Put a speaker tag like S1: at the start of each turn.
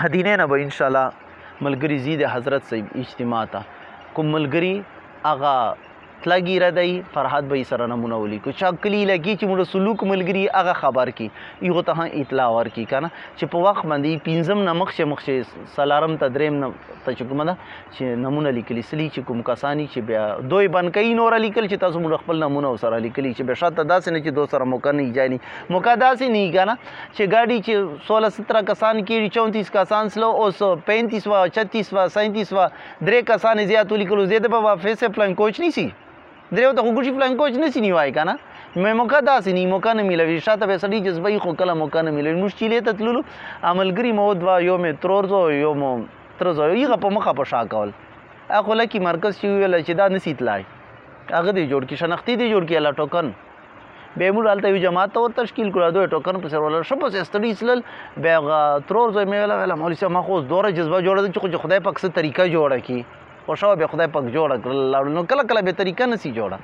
S1: خدینه نہ به انشاءاللہ ملگری زید حضرت سے اجتماع ته کو ملگری آغا تلګی را دی فرحت به سره نمونه ولیکو چا کلی لګی چې موږ سلوک ملګری هغه خبر کی. یو ته اطلاع ورکی کنه چې په وخت باندې پینځم نمخ شه مخ شه سلارم تدریم نه ته چې کومه چې نمونه لیکلی سلی، چې کوم کسانی چې بیا دوی بن کین نور لیکل، چې تاسو موږ خپل نمونه سره لیکلی چې به شاته داسې نه چې دو سره موقع نه ایجانی موقع داسې نه کنه چې گاډي چې 16 17 کسان کې 34 کسان سلو او 35 وا 36 وا 37 وا درې کسان زیات لیکلو زیاته په فیس پلان کوچ نه سي دریو ته ګوشي فلان کوچ نسی نیوای کنه مې موقع داسې نی، موقع نه ملوي شاته به سړي جذبې خو کله موقع نه ملوي موږ چیلې ته تللو عملګری مو دوا یو مې ترورزو یو مو ترزو یو په مخه په شا کول. اخو لکی مرکز چې ویل چې دا نسی تلای. هغه دی جوړ کی شناختی دی جوړ کی الله ټوکن. به موږ حالت یو جماعت ته تشکیل کړو دوی ټوکن په سر ولر شپه سه ستړي سلل. به ترور زو مې ویل ویل مولوی صاحب ما خو دوره جذبه جوړه چې خدای پاک څه طریقه جوړه کی او شو به خدای پاک جوړ کړل نو کله کله به طریقه نسی جوړه